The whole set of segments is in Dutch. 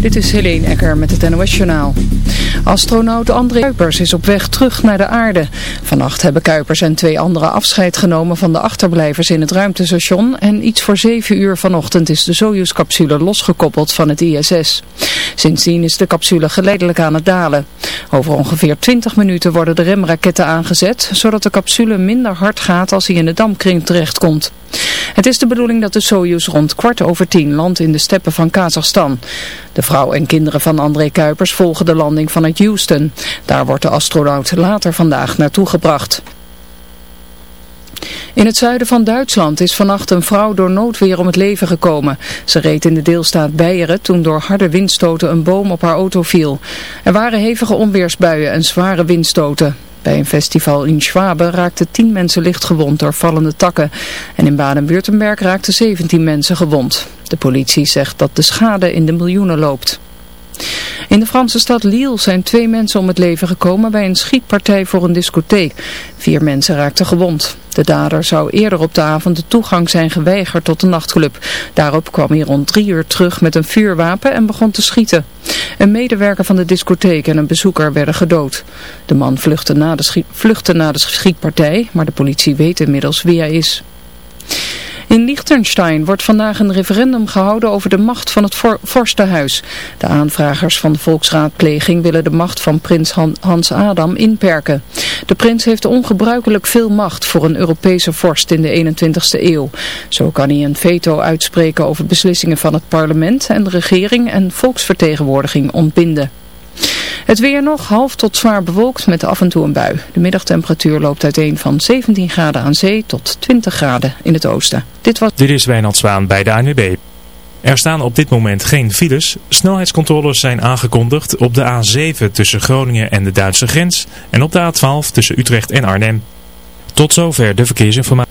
Dit is Helene Ecker met het NOS Journaal. Astronaut André Kuipers is op weg terug naar de aarde. Vannacht hebben Kuipers en twee anderen afscheid genomen van de achterblijvers in het ruimtestation. En iets voor zeven uur vanochtend is de Soyuz-capsule losgekoppeld van het ISS. Sindsdien is de capsule geleidelijk aan het dalen. Over ongeveer 20 minuten worden de remraketten aangezet, zodat de capsule minder hard gaat als hij in de dampkring terechtkomt. Het is de bedoeling dat de Soyuz rond kwart over tien landt in de steppen van Kazachstan. De vrouw en kinderen van André Kuipers volgen de landing vanuit Houston. Daar wordt de astronaut later vandaag naartoe gebracht. In het zuiden van Duitsland is vannacht een vrouw door noodweer om het leven gekomen. Ze reed in de deelstaat Beieren toen door harde windstoten een boom op haar auto viel. Er waren hevige onweersbuien en zware windstoten. Bij een festival in Schwaben raakten 10 mensen licht gewond door vallende takken. En in Baden-Württemberg raakten 17 mensen gewond. De politie zegt dat de schade in de miljoenen loopt. In de Franse stad Lille zijn twee mensen om het leven gekomen bij een schietpartij voor een discotheek. Vier mensen raakten gewond. De dader zou eerder op de avond de toegang zijn geweigerd tot de nachtclub. Daarop kwam hij rond drie uur terug met een vuurwapen en begon te schieten. Een medewerker van de discotheek en een bezoeker werden gedood. De man vluchtte na de, na de schietpartij, maar de politie weet inmiddels wie hij is. In Liechtenstein wordt vandaag een referendum gehouden over de macht van het vorstenhuis. De aanvragers van de volksraadpleging willen de macht van prins Hans Adam inperken. De prins heeft ongebruikelijk veel macht voor een Europese vorst in de 21ste eeuw. Zo kan hij een veto uitspreken over beslissingen van het parlement en de regering en volksvertegenwoordiging ontbinden. Het weer nog half tot zwaar bewolkt met af en toe een bui. De middagtemperatuur loopt uiteen van 17 graden aan zee tot 20 graden in het oosten. Dit, was... dit is Wijnald Zwaan bij de ANWB. Er staan op dit moment geen files. Snelheidscontroles zijn aangekondigd op de A7 tussen Groningen en de Duitse grens en op de A12 tussen Utrecht en Arnhem. Tot zover de verkeersinformatie.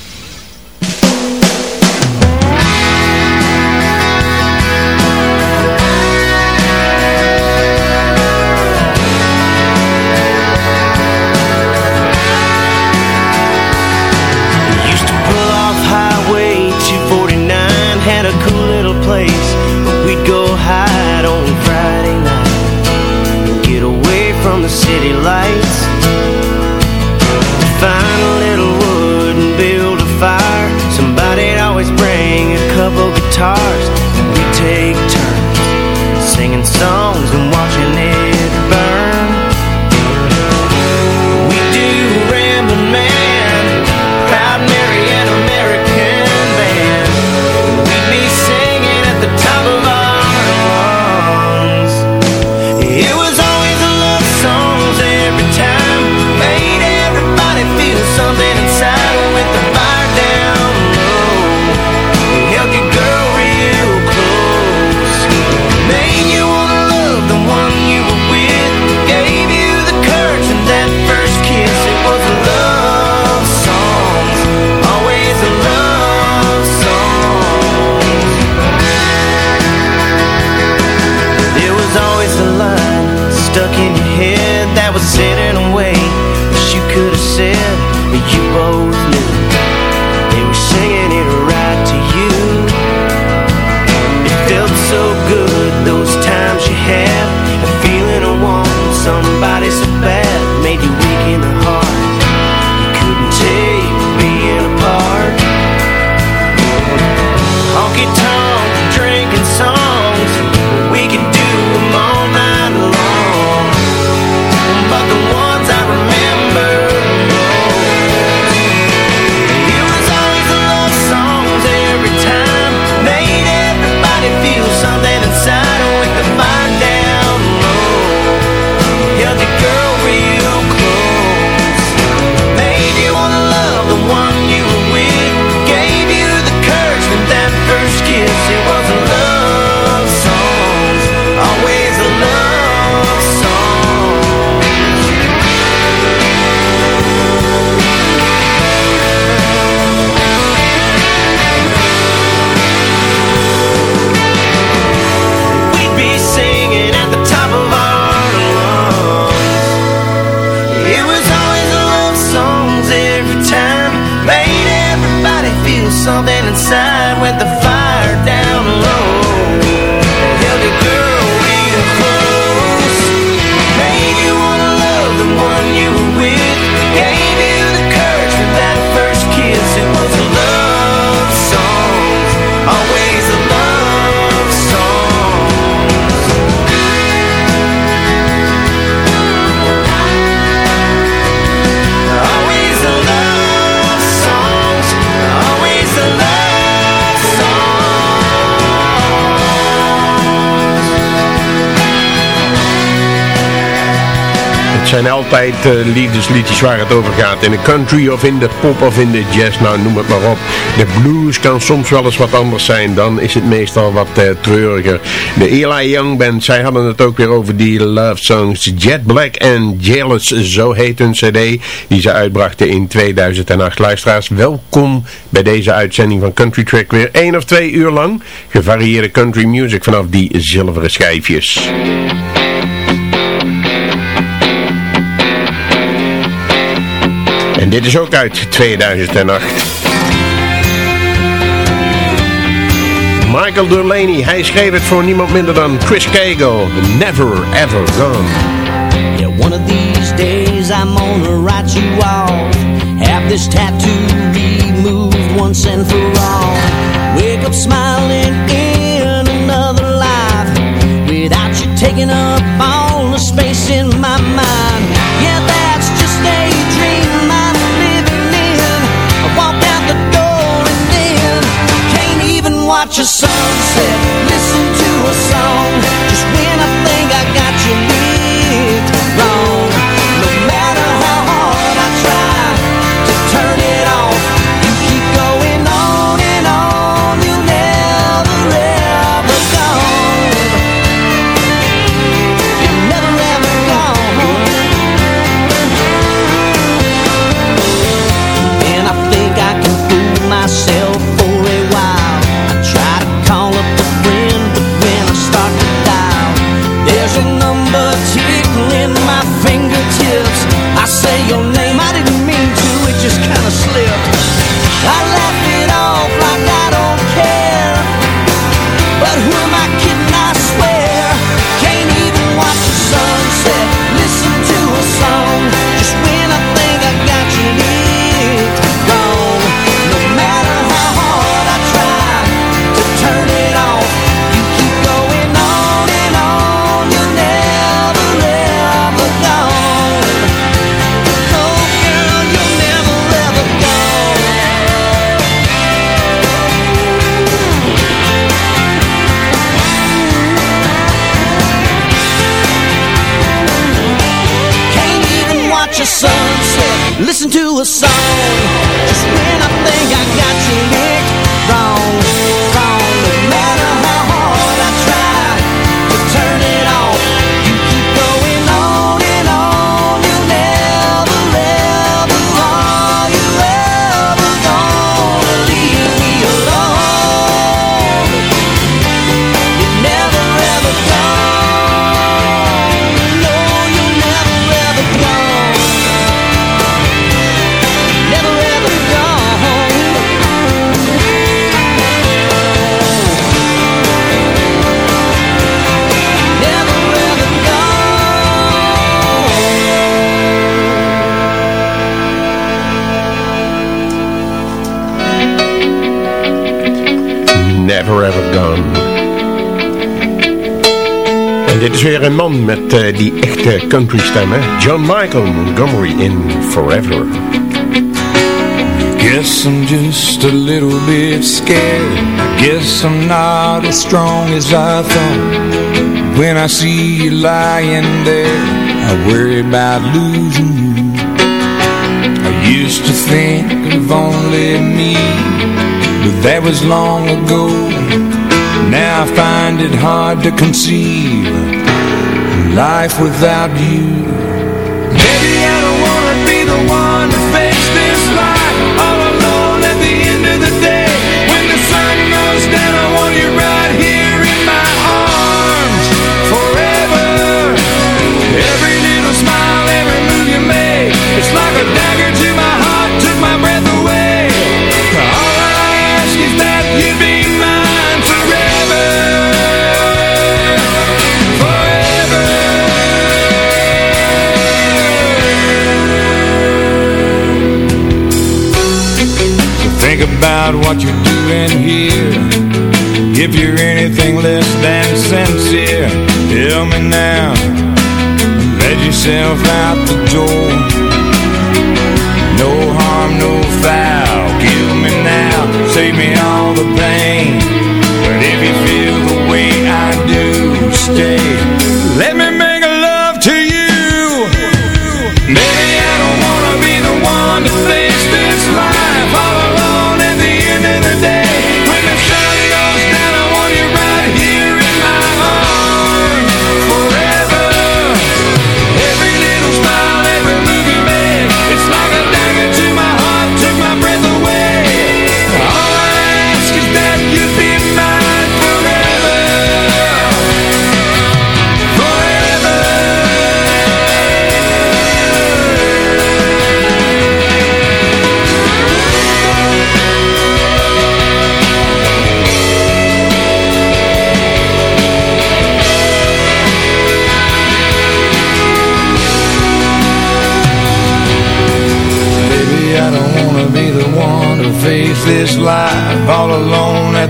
city lights. Altijd eh, liefdesliedjes waar het over gaat. In de country of in de pop of in de jazz, nou noem het maar op. De blues kan soms wel eens wat anders zijn. Dan is het meestal wat eh, treuriger. De Eli Young Band, zij hadden het ook weer over die love songs. Jet Black and Jealous, zo heet hun cd. Die ze uitbrachten in 2008. Luisteraars, welkom bij deze uitzending van Country Track. Weer één of twee uur lang gevarieerde country music vanaf die zilveren schijfjes. Dit is ook uit 2008. Michael Delaney, hij schreef het voor niemand minder dan Chris Cagle. Never ever gone. Yeah, one of these days I'm gonna write you off. Have this tattoo removed once and for all. Wake up smiling in another life. Without you taking up all the space in my mind. Watch a sunset. To a song. Just when I think I is weer een man met eh, die echte country stem, hè? John Michael Montgomery in Forever. Guess I'm just a little bit scared. I guess I'm not as strong as I thought. When I see you lying there, I worry about losing you. I used to think of only me, but that was long ago. Now I find it hard to conceive life without you. Maybe I about what you're doing here. If you're anything less than sincere Tell me now. Let yourself out the door. No harm, no foul. Kill me now. Save me all the pain. But if you feel the way I do Stay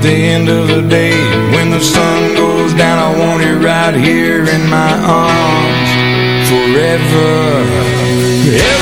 at the end of the day. When the sun goes down, I want you right here in my arms forever. Every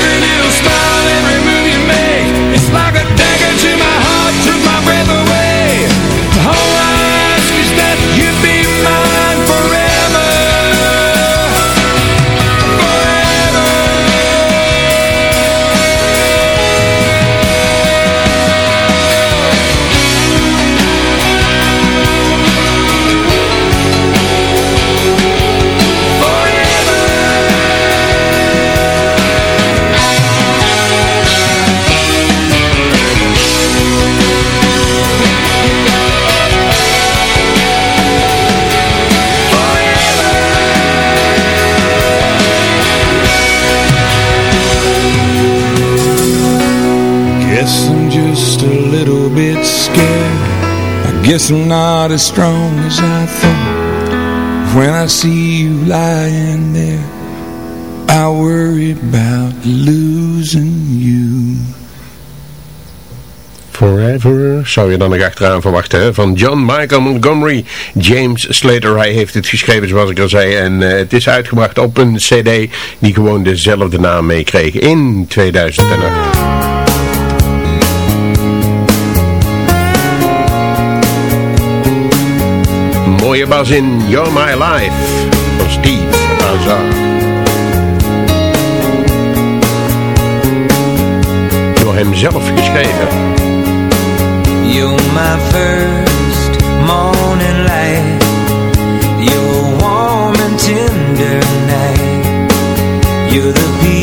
not as strong as I thought When I see you lying there I worry about losing you Forever, zou je dan nog achteraan verwachten, hè? van John Michael Montgomery. James Slater, hij heeft het geschreven zoals ik al zei. En eh, het is uitgebracht op een cd die gewoon dezelfde naam meekreeg in 2008. Bas in You're My Life van Steve Azar. Door hem zelf geschreven. You're my first morning light You're warm and tender night You're the peace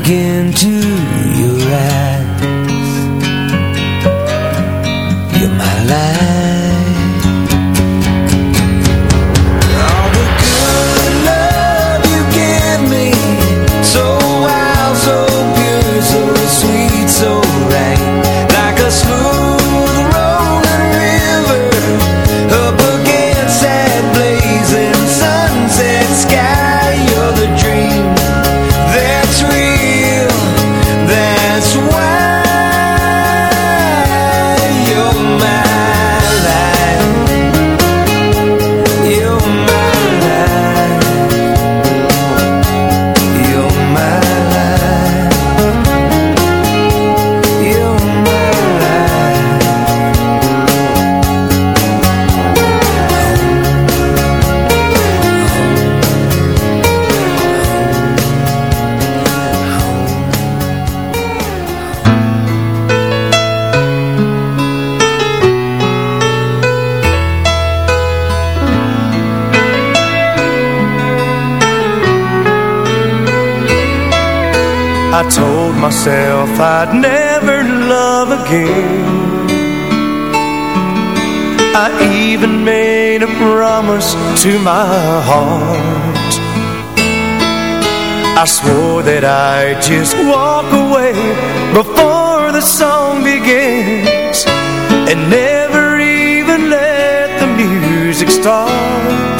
look into your eyes. You're my light. All the good love you give me So wild, so pure, so sweet, so right. Like a smooth myself I'd never love again. I even made a promise to my heart. I swore that I'd just walk away before the song begins And never even let the music start.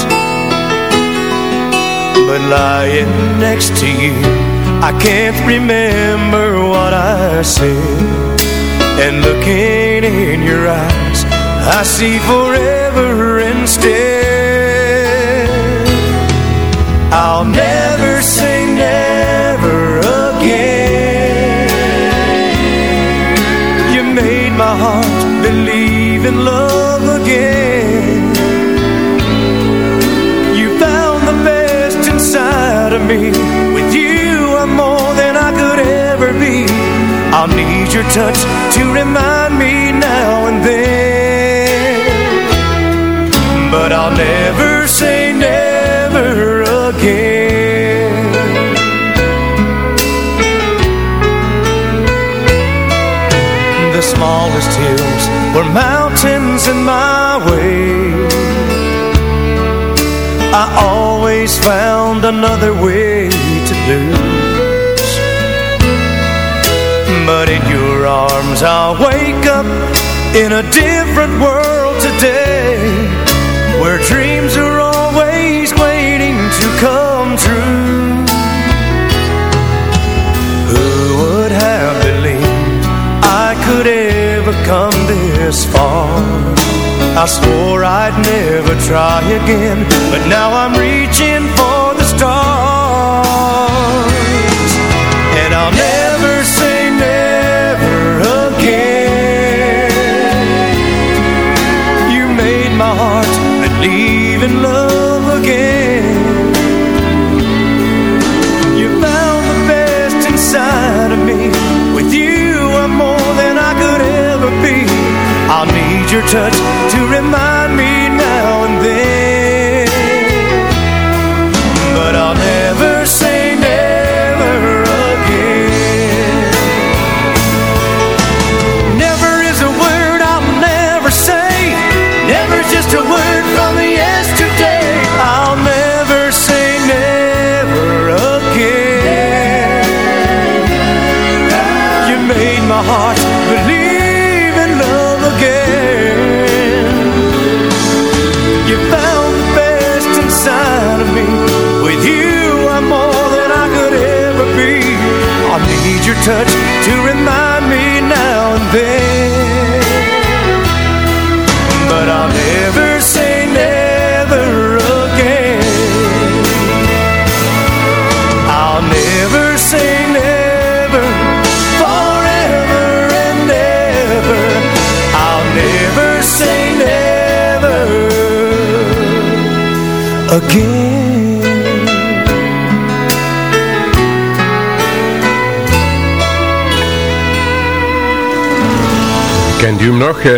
But lying next to you I can't remember what I said. And looking in your eyes I see forever your touch to remind me now and then. But I'll never say never again. The smallest hills were mountains in my way. I always found another way to lose I'll wake up in a different world today Where dreams are always waiting to come true. Who would have believed I could ever come this far? I swore I'd never try again But now I'm reaching believe in love again. You found the best inside of me. With you I'm more than I could ever be. I'll need your touch to remind me nog? Uh,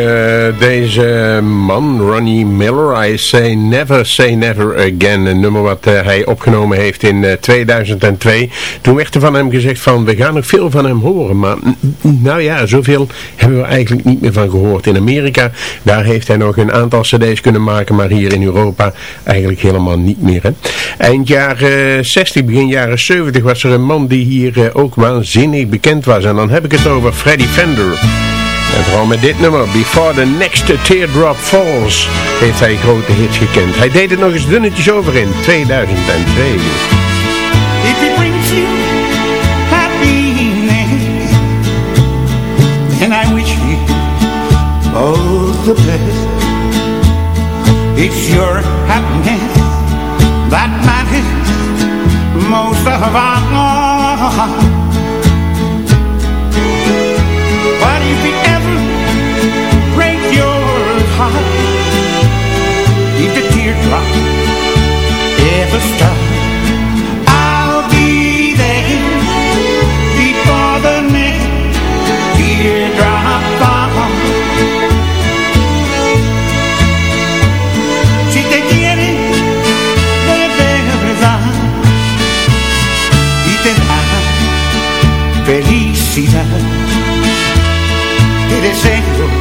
deze man, Ronnie Miller, I Say Never Say Never Again. Een nummer wat uh, hij opgenomen heeft in uh, 2002. Toen werd er van hem gezegd van, we gaan nog veel van hem horen. Maar nou ja, zoveel hebben we eigenlijk niet meer van gehoord. In Amerika, daar heeft hij nog een aantal cd's kunnen maken. Maar hier in Europa eigenlijk helemaal niet meer. Hè? Eind jaren 60, begin jaren 70 was er een man die hier ook waanzinnig bekend was. En dan heb ik het over Freddie Fender. En vooral met dit nummer, Before the Next Teardrop Falls, heeft hij grote hits gekend. Hij deed het nog eens dunnetjes over in 2002. If it brings you happiness, and I wish you all the best. It's your happiness that matters most of all. Ever stop me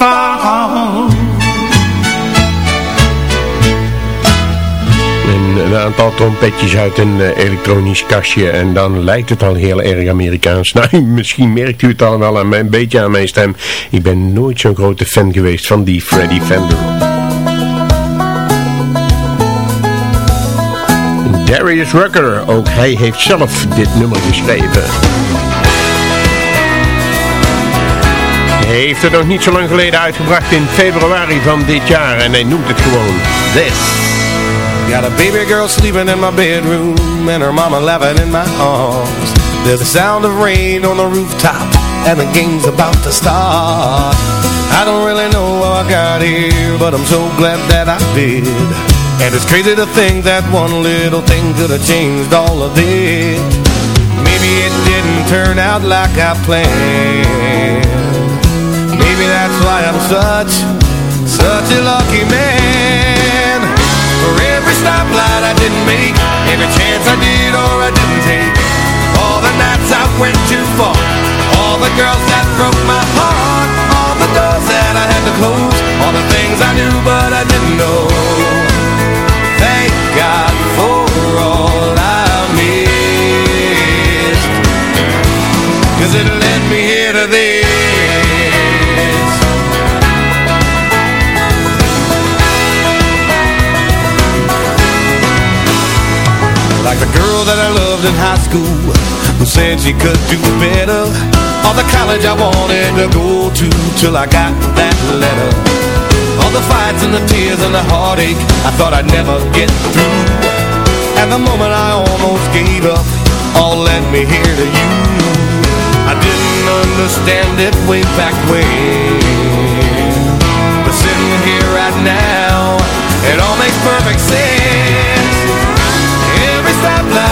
falls. Een, aantal trompetjes uit een eh, elektronisch kastje en dan lijkt het al heel erg Amerikaans. Nou, misschien merkt u het al wel aan mijn, een beetje aan mijn stem. Ik ben nooit zo'n grote fan geweest van die Freddie Fender. Darius Rucker, ook hij heeft zelf dit nummer geschreven. Hij heeft het nog niet zo lang geleden uitgebracht in februari van dit jaar. En hij noemt het gewoon This. Got a baby girl sleeping in my bedroom And her mama laughing in my arms. There's the sound of rain on the rooftop And the game's about to start. I don't really know how I got here But I'm so glad that I did. And it's crazy to think that one little thing Could have changed all of this Maybe it didn't turn out like I planned Maybe that's why I'm such Such a lucky man. For every stoplight I didn't make Every chance I did or I didn't take All the nights I went too far All the girls that broke my heart All the doors that I had to close All the things I knew but I didn't know Like the girl that I loved in high school Who said she could do better. Or the college I wanted to go to Till I got that letter. All the fights and the tears and the heartache I thought I'd never get through. And the moment I almost gave up All led me here to you. I didn't understand it way back when. But sitting here right now It all makes perfect sense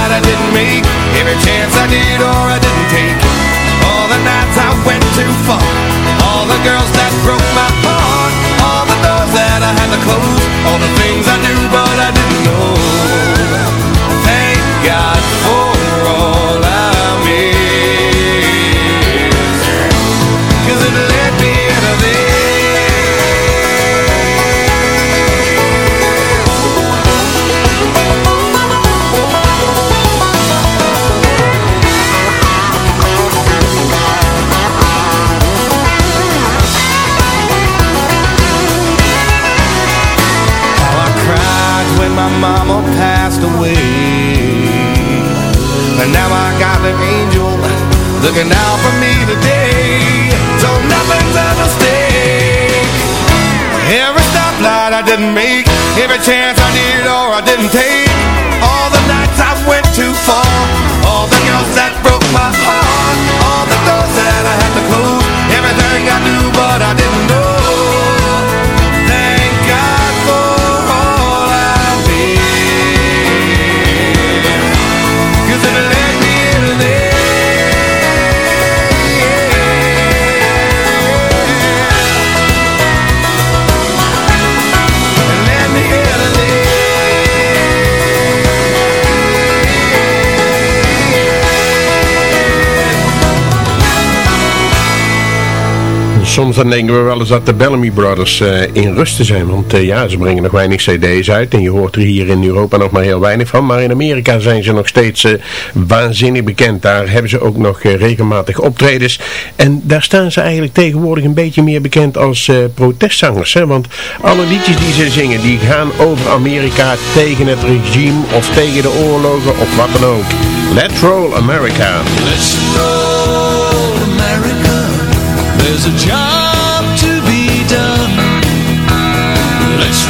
that I didn't make. Every chance I did or I didn't take. All the nights I went too far. All the girls that broke my heart. All the doors that I had to close. All the things I knew but I didn't looking out for me today. So nothing's a mistake. Every stoplight I didn't make, every chance I needed or I didn't take, soms dan denken we wel eens dat de Bellamy Brothers uh, in rusten zijn. Want uh, ja, ze brengen nog weinig cd's uit. En je hoort er hier in Europa nog maar heel weinig van. Maar in Amerika zijn ze nog steeds uh, waanzinnig bekend. Daar hebben ze ook nog regelmatig optredens. En daar staan ze eigenlijk tegenwoordig een beetje meer bekend als protestzangers. Hè? Want alle liedjes die ze zingen, die gaan over Amerika tegen het regime of tegen de oorlogen of wat dan ook. Let's roll America. Let's roll America. There's a job to be done. Let's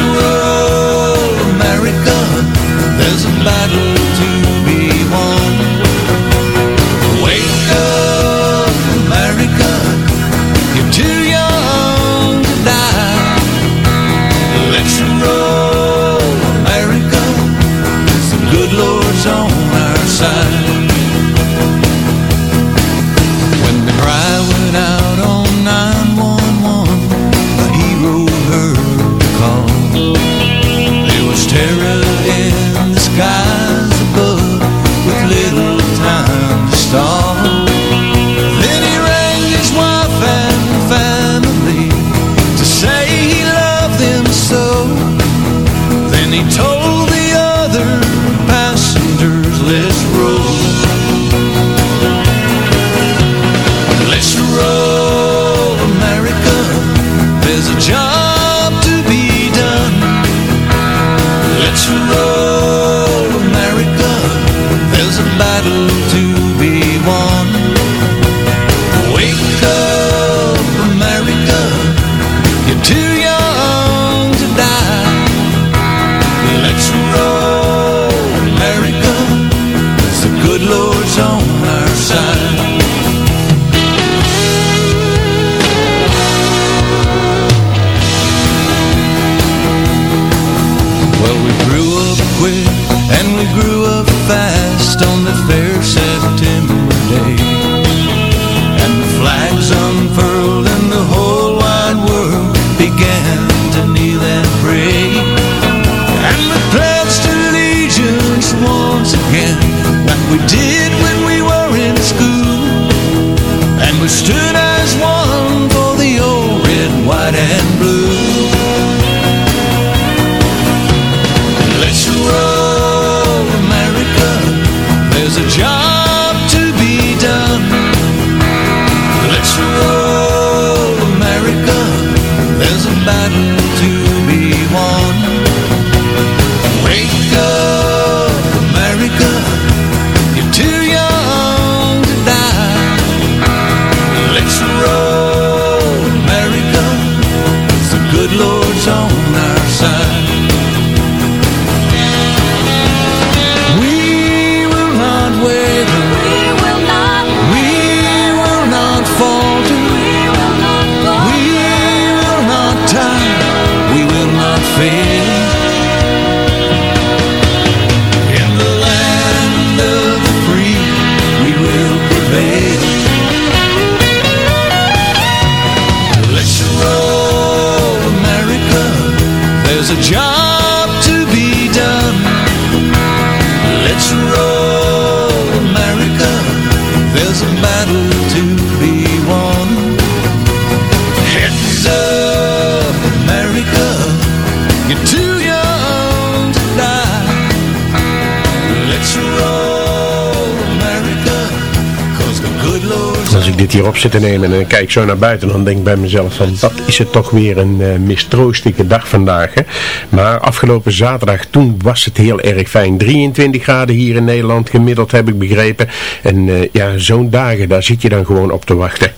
hier op zit te nemen en kijk zo naar buiten, dan denk ik bij mezelf van, wat is het toch weer een uh, mistroostige dag vandaag. Hè? Maar afgelopen zaterdag, toen was het heel erg fijn. 23 graden hier in Nederland gemiddeld, heb ik begrepen. En uh, ja, zo'n dagen, daar zit je dan gewoon op te wachten.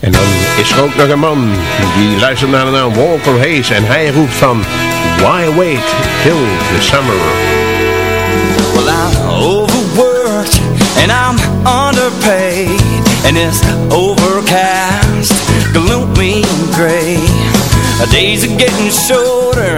En dan is er ook nog een man die luistert naar de naam Walker Hayes en hij roept van Why wait till the summer? Well, I'm overworked and I'm and it's overcast, gloomy and gray. Days are getting shorter,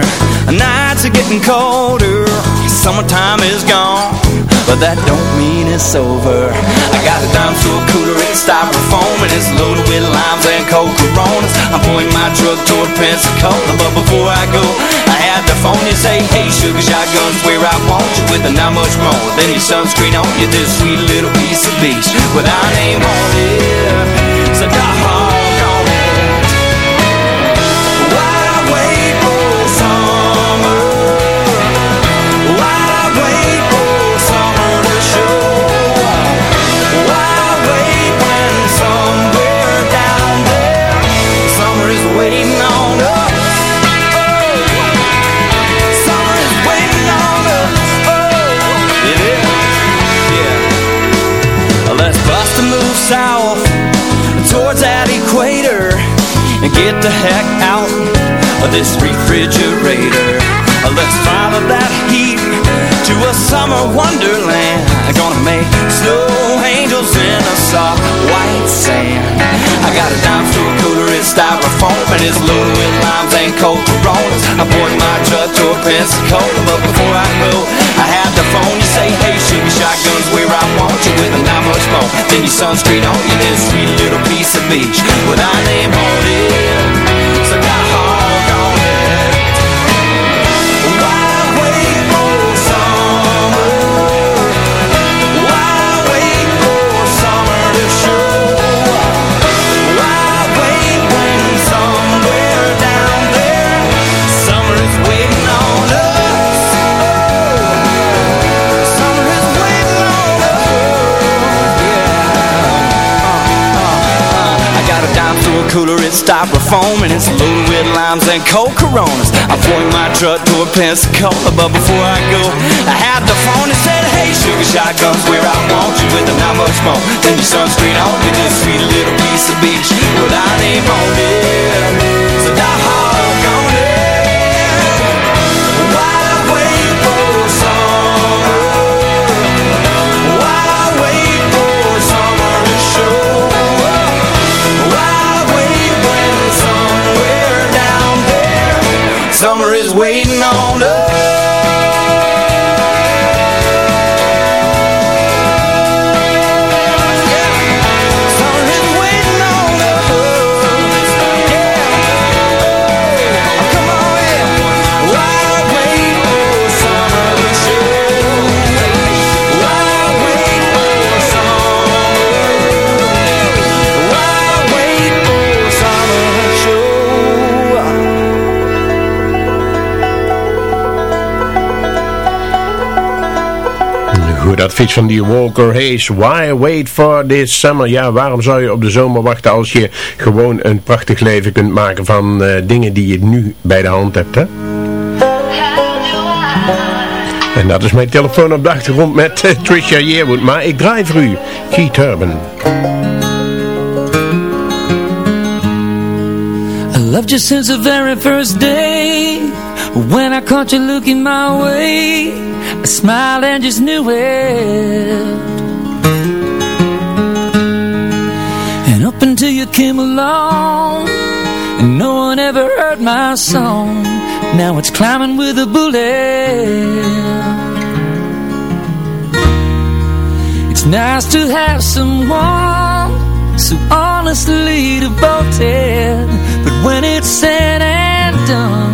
nights are getting colder, summertime is gone but that don't mean it's over. I got a dime to a cooler, it's styrofoam, and it's loaded with limes and cold coronas. I'm pulling my truck toward Pensacola, but before I go, I had the phone you say, hey, sugar shotgun's where I want you, with a not much more than your sunscreen on you, this sweet little piece of beach with our name on it. So, dog. Get the heck out of this refrigerator. Let's follow that heat to a summer wonderland. Gonna make snow angels in a soft white sand. I got a dime store cooler, it's styrofoam, and it's loaded with limes and cold coronas. I poured my truck to a Pensacola, but before I go, I had the phone. You say, hey, sugar shotguns where I want you with a not much more. Then your sunscreen on you, this sweet little piece of beach with our name on it. So got hog on it. It's styrofoam And it's loaded with limes and cold coronas. I'm pouring my truck to a Pensacola But before I go, I had the phone and said Hey, sugar shotguns, where I want you With not much more. Than your sunscreen on me This sweet little piece of beach. With our name on it. So die hard on dat fiets van die Walker Hayes. Why wait for this summer? Ja, waarom zou je op de zomer wachten als je gewoon een prachtig leven kunt maken van eh, dingen die je nu bij de hand hebt, hè? En dat is mijn telefoon op de achtergrond met eh, Trisha Yearwood. Maar ik draai voor u Keith Urban. I loved you since the very first day When I caught you looking my way I smiled and just knew it. And up until you came along And no one ever heard my song. Now it's climbing with a bullet. It's nice to have someone so honestly devoted. But when it's said and done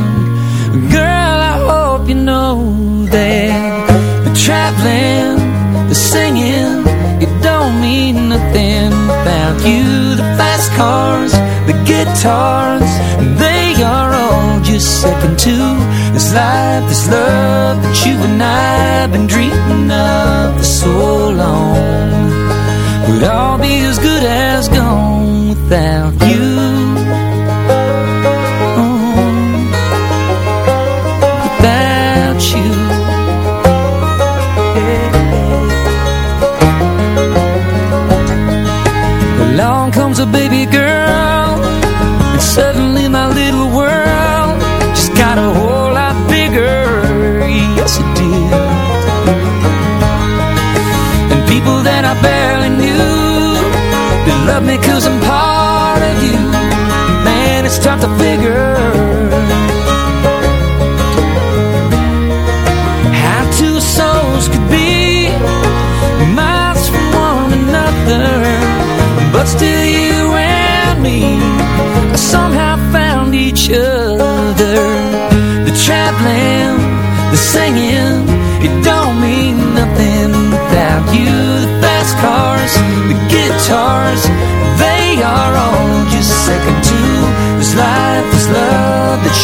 singing. It don't mean nothing about you. The fast cars, the guitars They are all just second to This life, this love that you and I have been dreaming of for so long. Would all be as good as gone without you.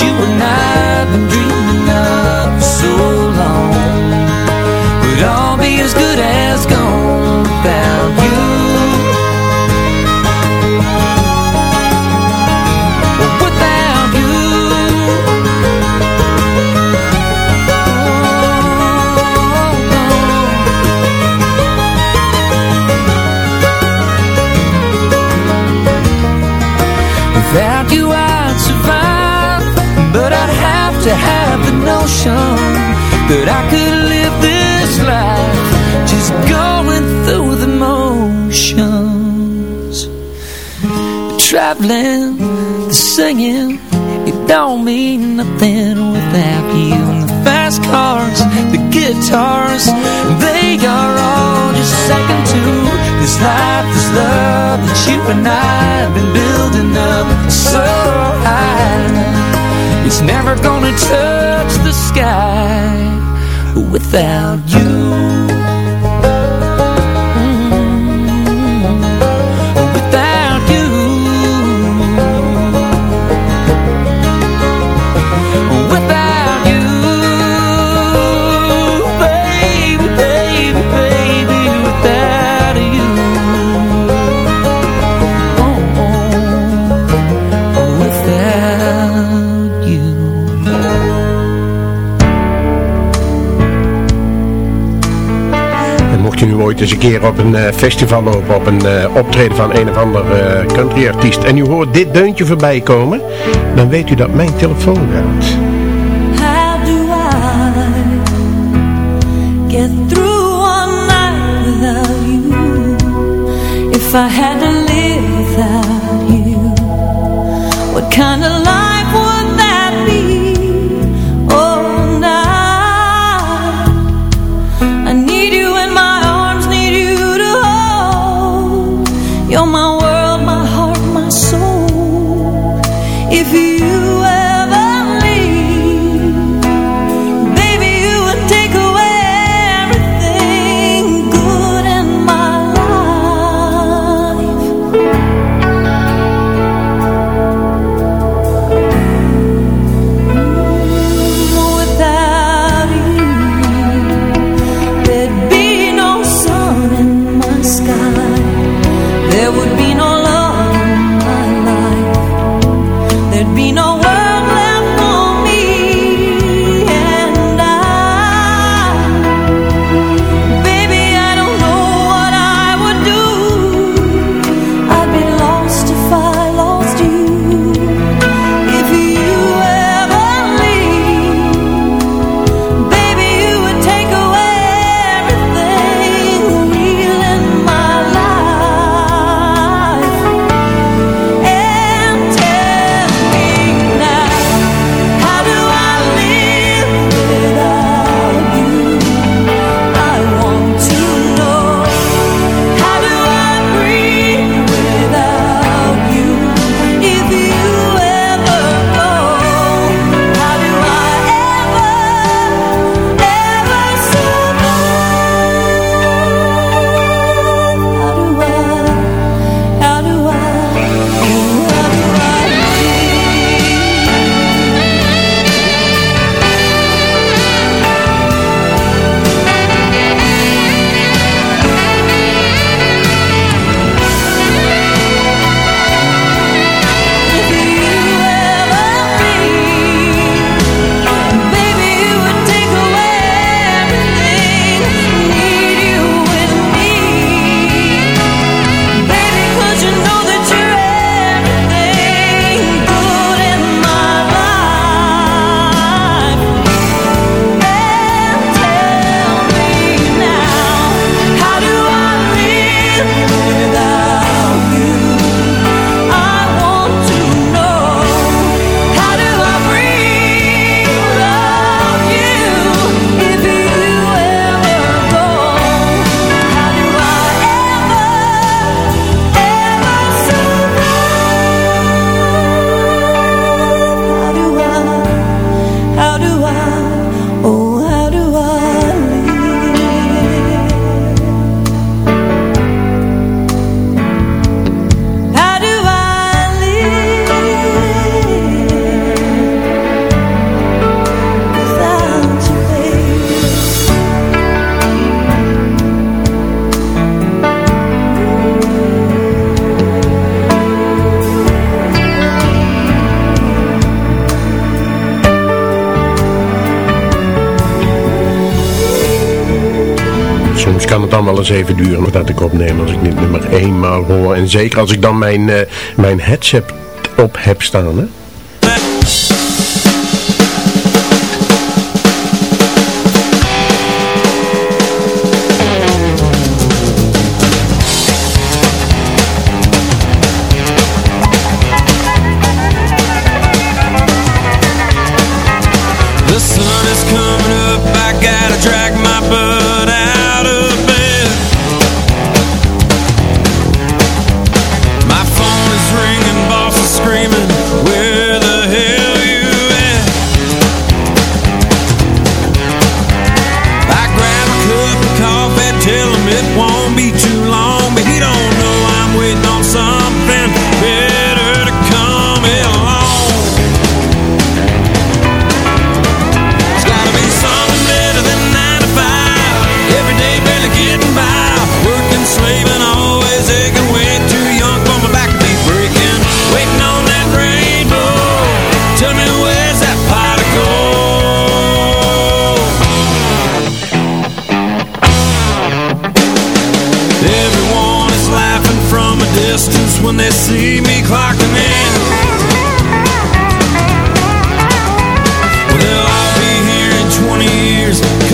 You and I notion That I could live this life Just going through the motions traveling, the singing, it don't mean nothing without you. And the fast cars, the guitars, they are all just second to this life, this love that you and I have been building up so high. It's never gonna touch the sky without you. Eens een keer op een eh, festival lopen, op een eh, optreden van een of ander eh, countryartiest en u hoort dit deuntje voorbij komen, dan weet u dat mijn telefoon gaat. If I had to live without you, what kind of eens even duren voordat ik opneem als ik dit nummer eenmaal hoor. En zeker als ik dan mijn, uh, mijn headset op heb staan. Hè?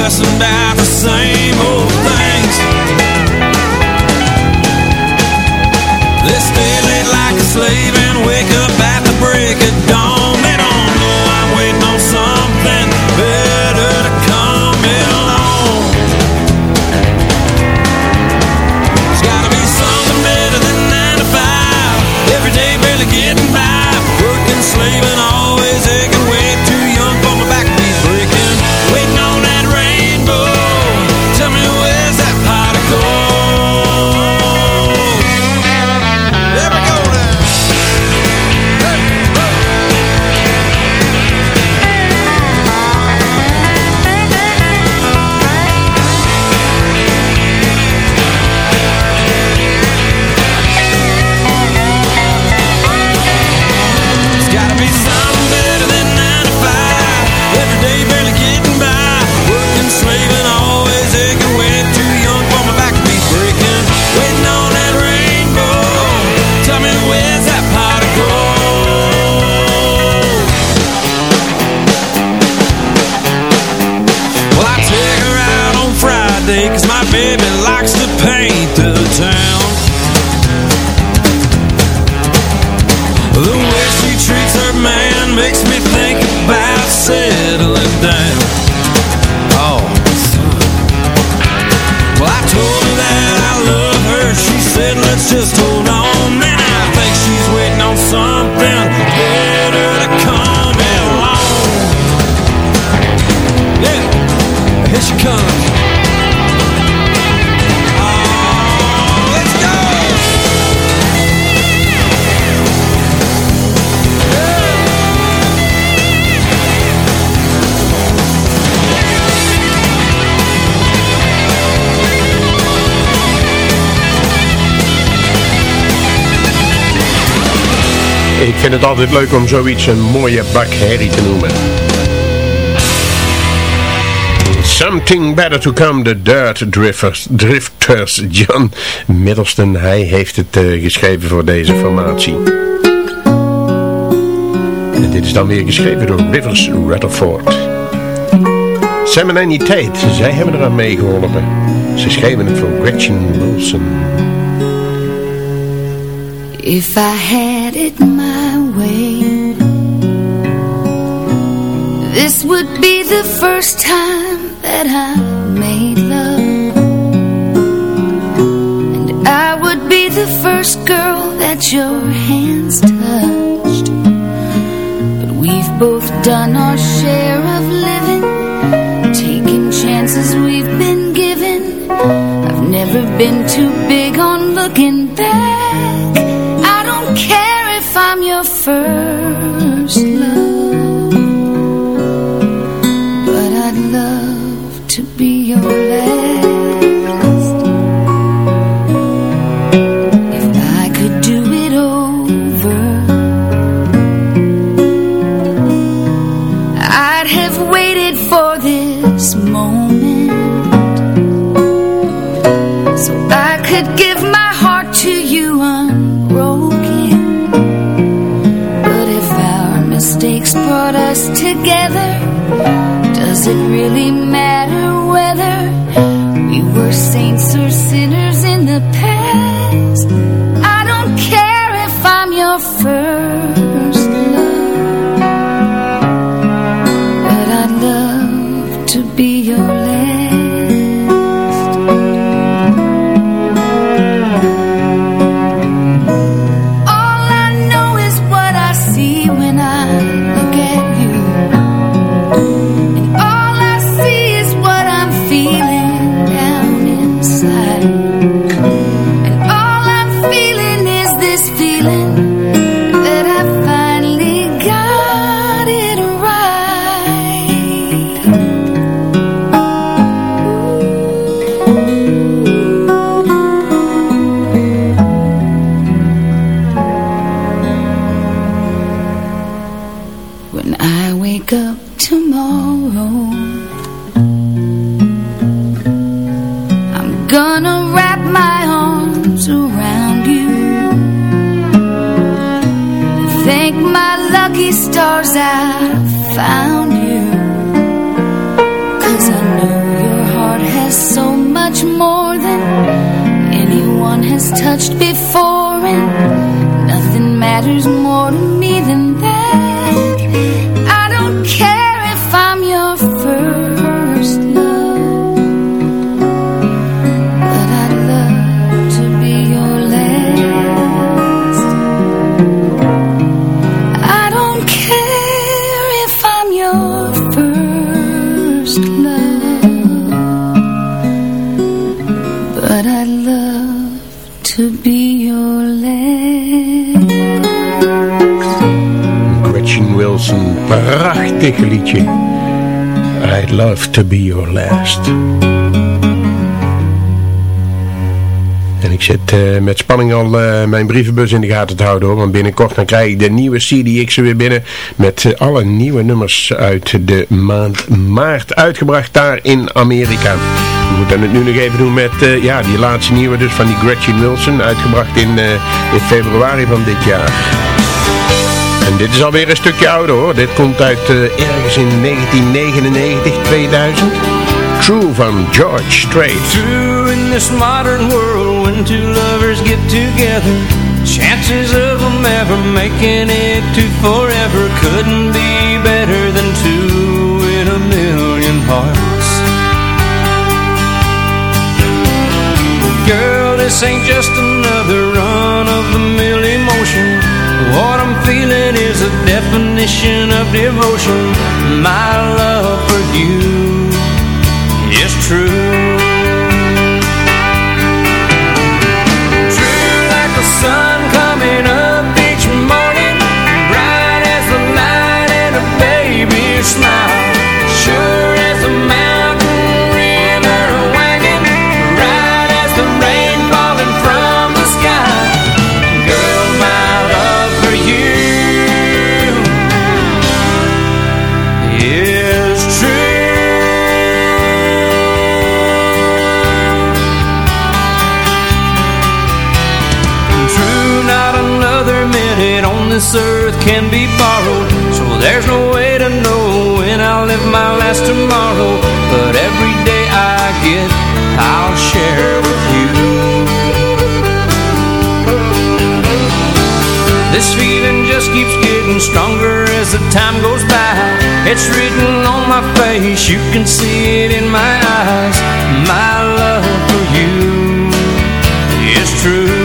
just about the same old things. They stay late like a slave. Vind het altijd leuk om zoiets een mooie bak te noemen. Something Better To Come, The Dirt Drifters, Drifters John Middleton, hij heeft het uh, geschreven voor deze formatie. En dit is dan weer geschreven door Rivers Rutherford. Sam en Annie Tate, zij hebben eraan meegeholpen. Ze schreven het voor Gretchen Wilson. If I had it my way. This would be the first time that I made love. And I would be the first girl that your hands touched. But we've both done our share of living Taking chances we've been given. I've never been too big on looking back if I'm your first love. But I'd love to be your last together. Does it really matter whether We were saints or sinners in the past. I don't care if I'm your first mm-hmm. To be your last Gretchen Wilson, prachtig liedje. I'd love to be your last. En ik zit eh, met spanning al eh, mijn brievenbus in de gaten te houden hoor. Want binnenkort dan krijg ik de nieuwe CDX weer binnen. Met eh, alle nieuwe nummers uit de maand maart. Uitgebracht daar in Amerika. We moeten het nu nog even doen met eh, ja, die laatste nieuwe dus van die Gretchen Wilson. Uitgebracht in, eh, in februari van dit jaar. En dit is alweer een stukje ouder hoor. Dit komt uit eh, ergens in 1999, 2000. True van George Strait. True in this modern world when two lovers get together Chances of them ever making it to forever Couldn't be better than two in a million hearts Girl, this ain't just another run of the mill emotion. What I'm feeling is a definition of devotion. My love for you is true. True like the sun coming up each morning, bright as the light a baby's smile, this earth can be borrowed. So there's no way to know when I'll live my last tomorrow. But every day I get, I'll share with you. This feeling just keeps getting stronger as the time goes by. It's written on my face, you can see it in my eyes. My love for you is true.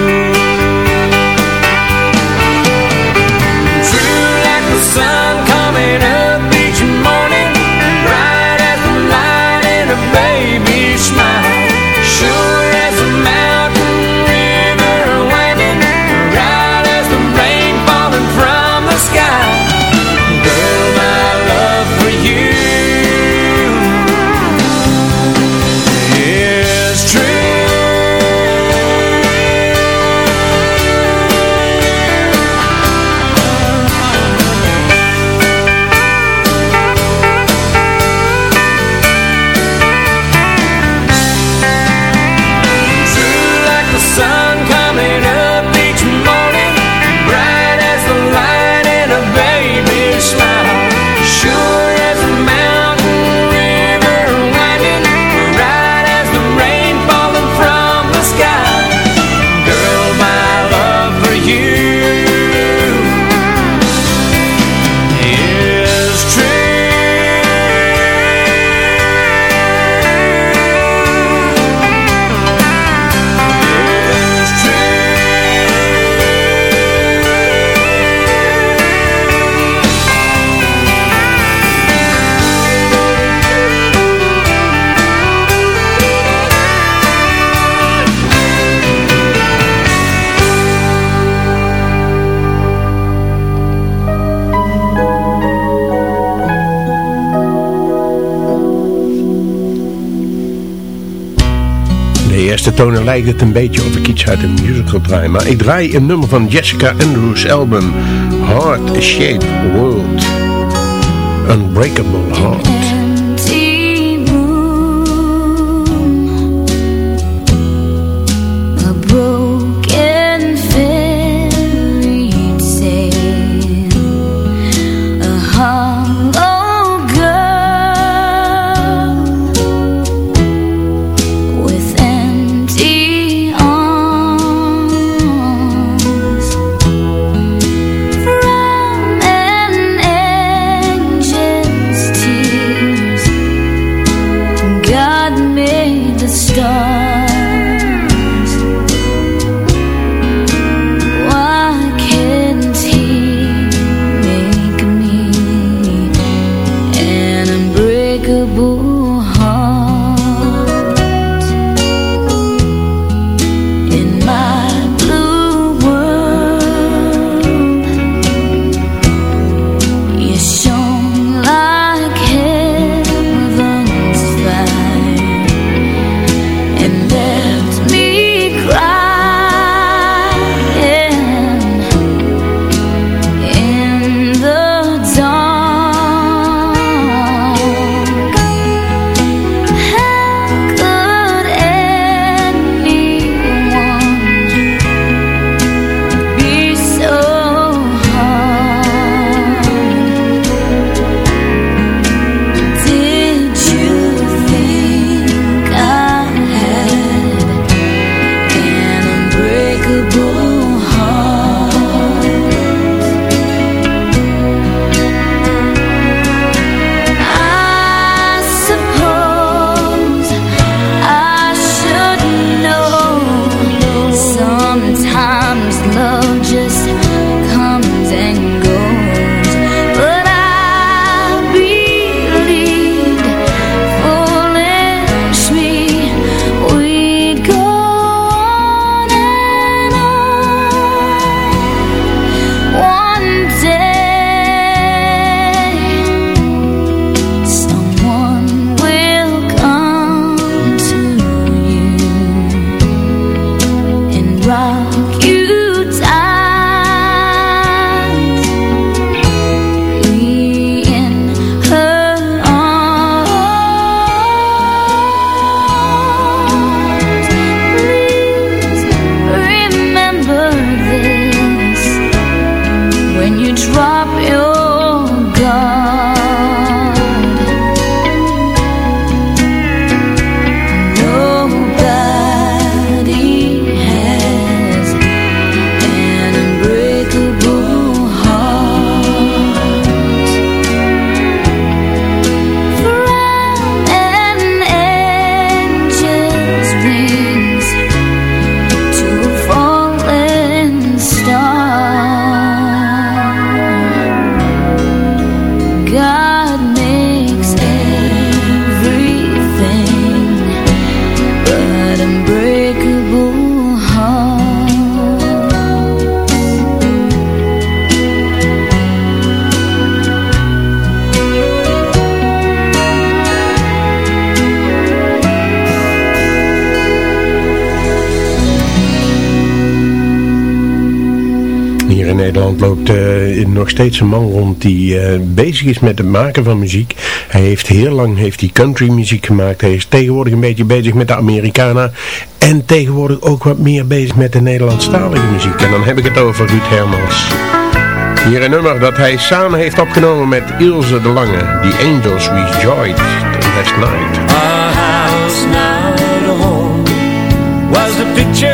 Eerste tonen lijkt het een beetje of ik iets uit een musical draai. Maar ik draai een nummer van Jessica Andrews' album Heart Shaped World. Unbreakable Heart. Loopt uh, nog steeds een man rond die uh, bezig is met het maken van muziek. Hij heeft heel lang heeft hij country muziek gemaakt. Hij is tegenwoordig een beetje bezig met de Americana. En tegenwoordig ook wat meer bezig met de Nederlandstalige muziek. En dan heb ik het over Ruud Hermans. Hier een nummer dat hij samen heeft opgenomen met Ilse de Lange. The Angels Rejoiced Last Night. Our house now at home was the picture